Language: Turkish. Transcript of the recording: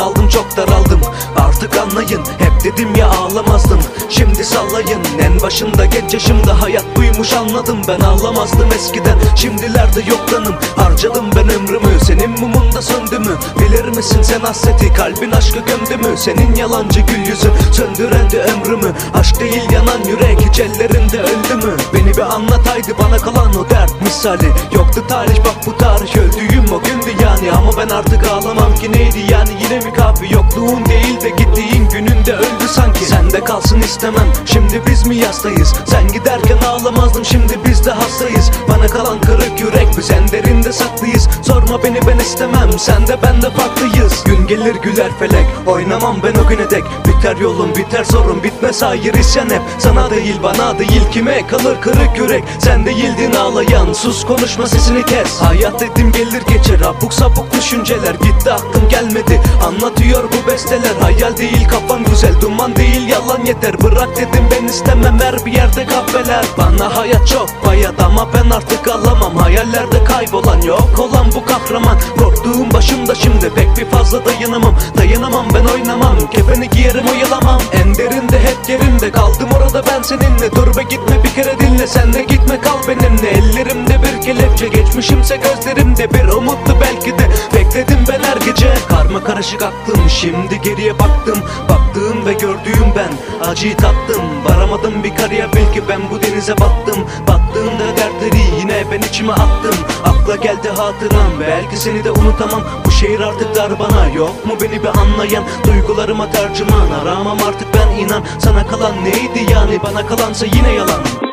bunaldım çok daraldım. Artık anlayın hep dedim ya ağlamazdım. Şimdi sallayın en başında genç yaşımda hayat buymuş anladım. Ben ağlamazdım eskiden şimdilerde yoktanım Harcadım ben ömrümü senin mumunda söndü mü? Bilir misin sen hasreti kalbin aşkı gömdü mü? Senin yalancı gül yüzün söndürendi ömrümü. Aşk değil yanan yürek hiç ellerinde öldü mü? Beni bir anlataydı bana kalan o dert misali. Yoktu tarih bak bu tarih öldüğüm Yokluğun değil de gittiğin gününde öldü sanki. Sende kalsın istemem. Şimdi biz mi yastayız? Sen giderken ağlamazdım şimdi biz de hastayız. Bana kalan kırık yürek biz en derinde saklıyız. Sorma beni ben istemem. Sen de ben de farklıyız. Gün gelir güler felek. Oynamam ben o güne dek. Biter yolun biter sorun bitmez hayır. İsyan hep Sana değil bana değil. Kime kalır kırık yürek? Sen değildin ağlayan. Sus konuşma sesini kes. Hayat dedim gelir geçer. Abuk sapuk düşünceler Gitti aklım gelmedi. Anlatıyor bu besteler. Hayal değil kafan güzel duman değil yalan yeter. Bırak dedim ben istemem her bir yerde kahveler. Bana hayat çok bayat ama ben artık alamam. Hayallerde kaybolan yok olan bu kahraman. Korktuğum başımda şimdi pek bir fazla dayanamam. Dayanamam ben oynamam. Kefeni giyerim oyalamam. En derinde hep yerimde kaldım. Orada ben seninle. Dur be gitme bir kere dinle. Sen de gitme kal benimle. Ellerimde bir kelepçe. Geçmişimse gözlerimde bir umuttu belki de. Bekledim ben her gece karma karışık aklım Şimdi geriye baktım. Baktığım ve gördüğüm ben Acıyı tattım. Varamadım bir karıya bil ki ben bu denize battım. Battığımda dertleri yine ben içime attım. Akla geldi hatıram belki seni de unutamam. Bu şehir artık dar bana yok mu beni bir anlayan? Duygularıma tercüman aramam artık ben inan. Sana kalan neydi yani bana kalansa yine yalan